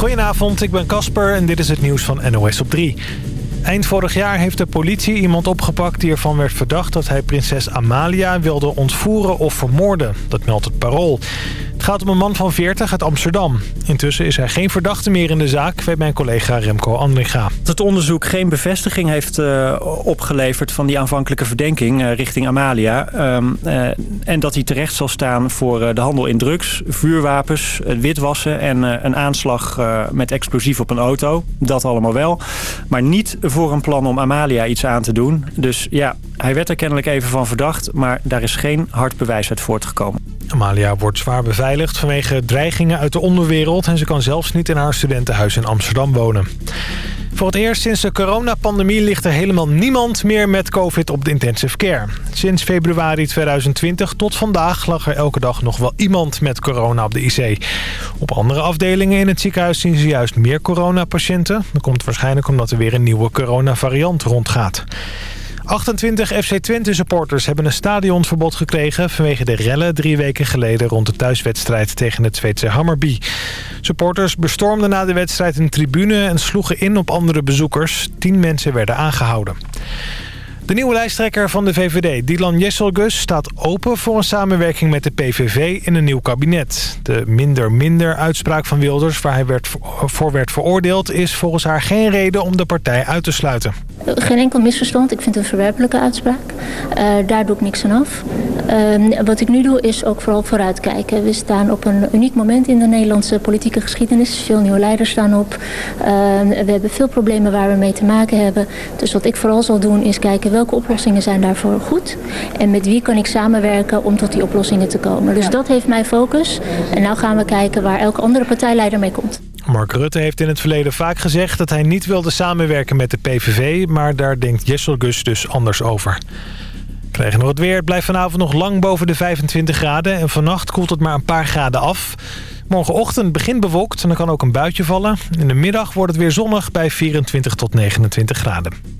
Goedenavond, ik ben Casper en dit is het nieuws van NOS op 3. Eind vorig jaar heeft de politie iemand opgepakt die ervan werd verdacht... dat hij prinses Amalia wilde ontvoeren of vermoorden. Dat meldt het parool. Het gaat om een man van 40 uit Amsterdam. Intussen is er geen verdachte meer in de zaak, weet mijn collega Remco Andringa. Het onderzoek geen bevestiging heeft uh, opgeleverd van die aanvankelijke verdenking uh, richting Amalia. Um, uh, en dat hij terecht zal staan voor de handel in drugs, vuurwapens, witwassen en een aanslag met explosief op een auto. Dat allemaal wel. Maar niet voor een plan om Amalia iets aan te doen. Dus ja, hij werd er kennelijk even van verdacht, maar daar is geen hard bewijs uit voortgekomen. Amalia wordt zwaar beveiligd vanwege dreigingen uit de onderwereld... en ze kan zelfs niet in haar studentenhuis in Amsterdam wonen. Voor het eerst sinds de coronapandemie ligt er helemaal niemand meer met covid op de intensive care. Sinds februari 2020 tot vandaag lag er elke dag nog wel iemand met corona op de IC. Op andere afdelingen in het ziekenhuis zien ze juist meer coronapatiënten. Dat komt waarschijnlijk omdat er weer een nieuwe coronavariant rondgaat. 28 FC Twente supporters hebben een stadionverbod gekregen... vanwege de rellen drie weken geleden rond de thuiswedstrijd tegen het Zweedse Hammerby. Supporters bestormden na de wedstrijd een tribune en sloegen in op andere bezoekers. Tien mensen werden aangehouden. De nieuwe lijsttrekker van de VVD, Dylan Jesselgus, staat open voor een samenwerking met de PVV in een nieuw kabinet. De minder-minder uitspraak van Wilders, waar hij werd, voor werd veroordeeld, is volgens haar geen reden om de partij uit te sluiten. Geen enkel misverstand. Ik vind het een verwerpelijke uitspraak. Uh, daar doe ik niks aan af. Uh, wat ik nu doe is ook vooral vooruitkijken. We staan op een uniek moment in de Nederlandse politieke geschiedenis. Veel nieuwe leiders staan op. Uh, we hebben veel problemen waar we mee te maken hebben. Dus wat ik vooral zal doen is kijken welke oplossingen zijn daarvoor goed. En met wie kan ik samenwerken om tot die oplossingen te komen. Dus dat heeft mijn focus. En nu gaan we kijken waar elke andere partijleider mee komt. Mark Rutte heeft in het verleden vaak gezegd dat hij niet wilde samenwerken met de PVV... maar daar denkt Jessel Gus dus anders over. Krijgen nog het weer. Het blijft vanavond nog lang boven de 25 graden... en vannacht koelt het maar een paar graden af. Morgenochtend begint bewolkt en er kan ook een buitje vallen. In de middag wordt het weer zonnig bij 24 tot 29 graden.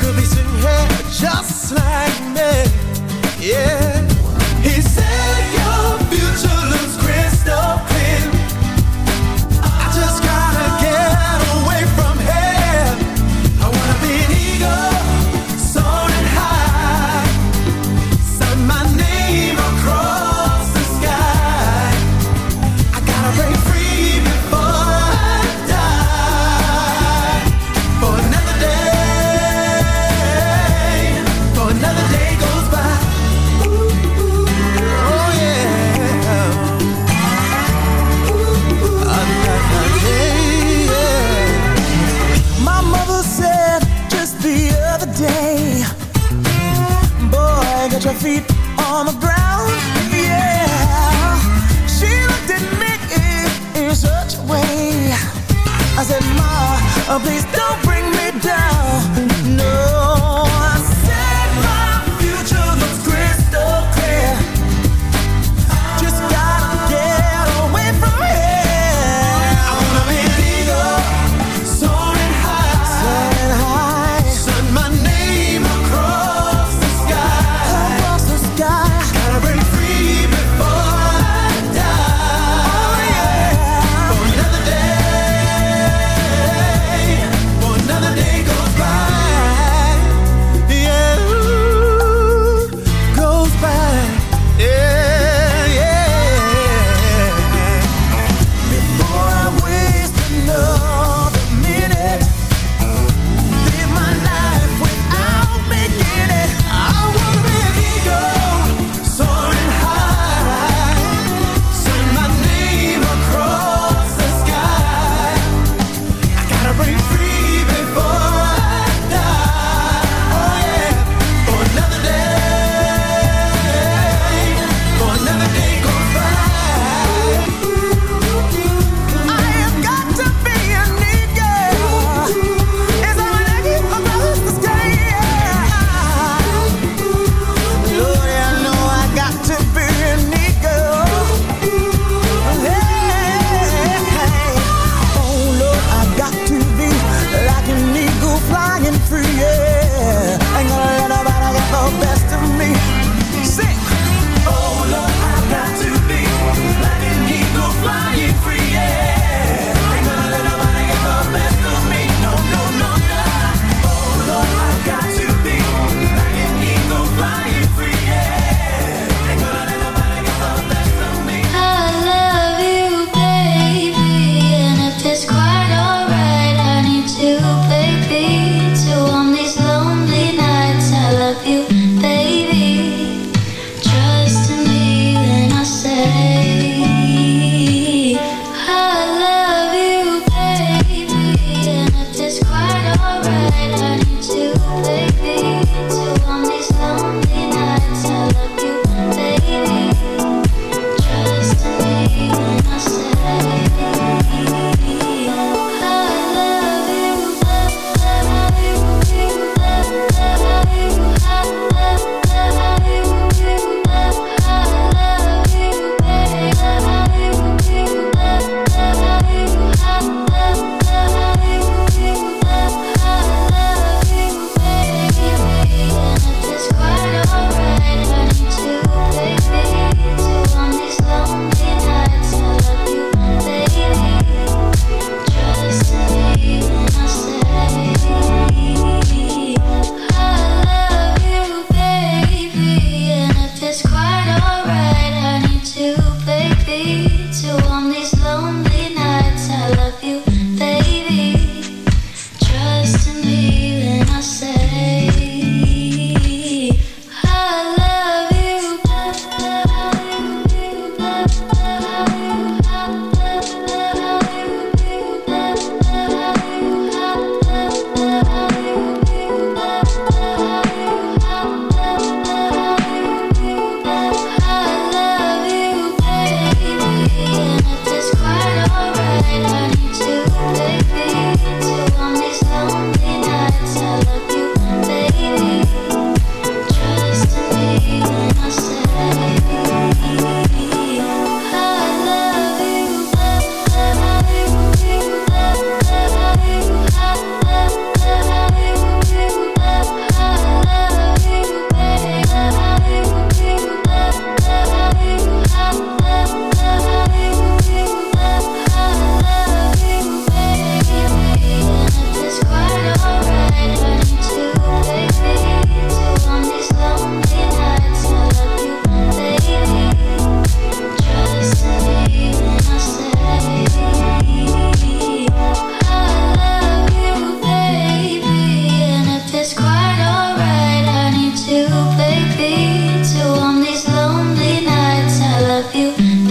Could be sitting here just like me, yeah.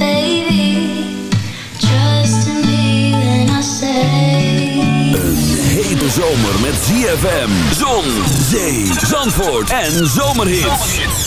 Baby, trust me I say. Een hele zomer met ZFM, Zon, Zee, Zandvoort en zomerhits.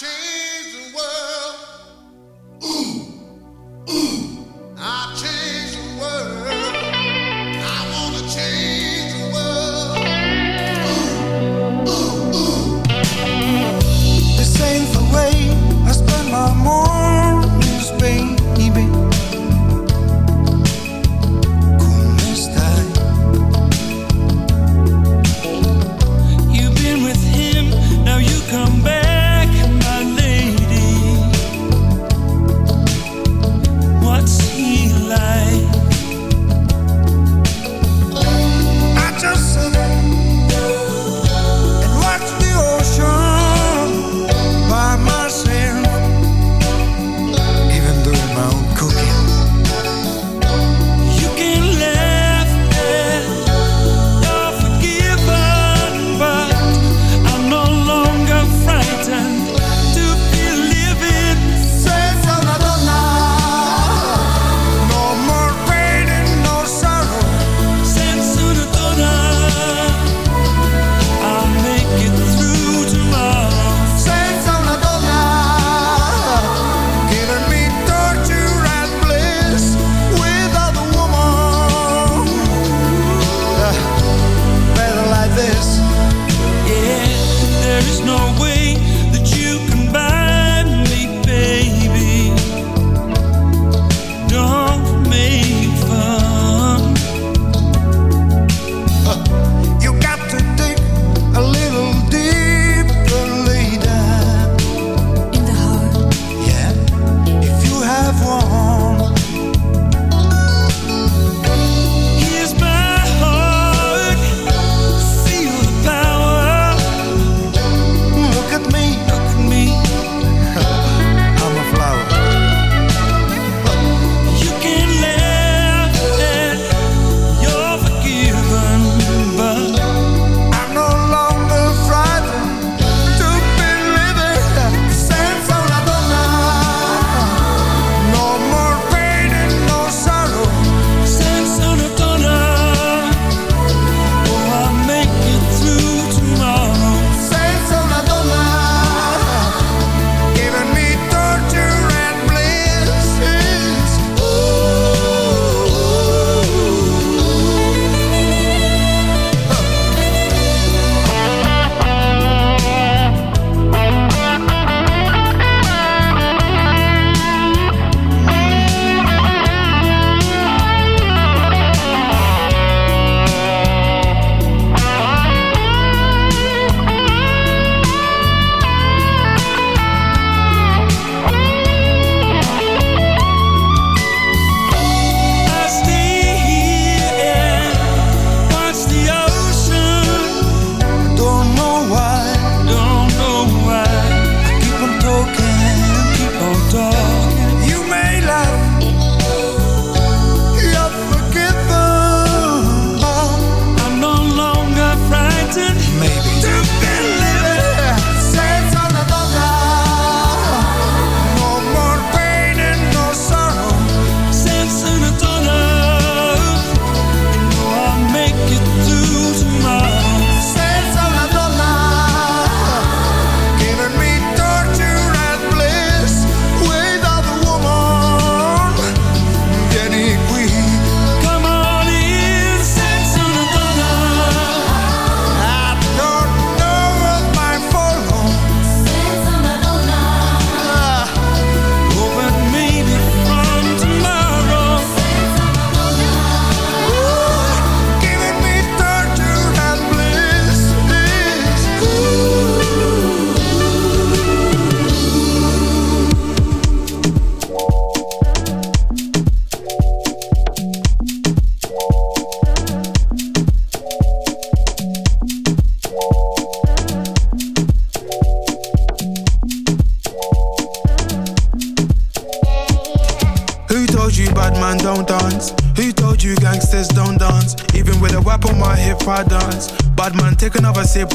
change.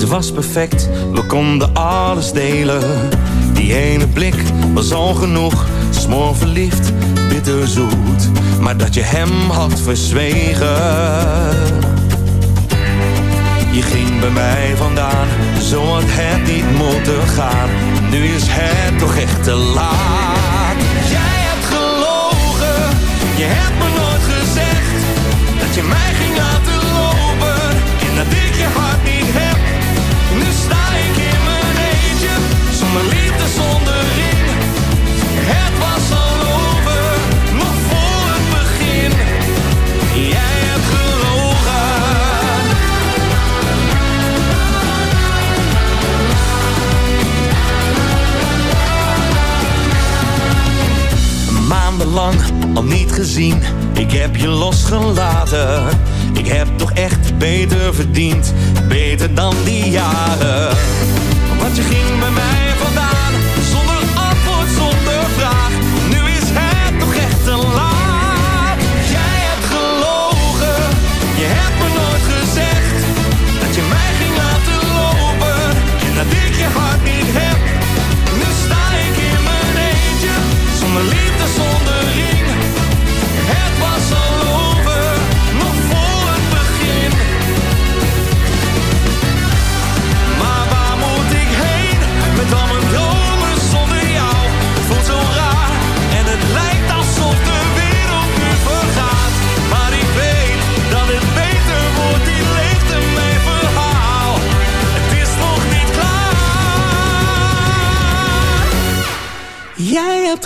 Het was perfect, we konden alles delen. Die ene blik was al genoeg. Smoor verliefd, bitterzoet. Maar dat je hem had verzwegen. Je ging bij mij vandaan, zo had het niet moeten gaan. Nu is het toch echt te laat. Jij hebt gelogen, je hebt me nooit gezegd dat je mij ging Maandenlang al niet gezien. Ik heb je losgelaten. Ik heb toch echt beter verdiend. Beter dan die jaren. Wat je ging bij mij vandaag.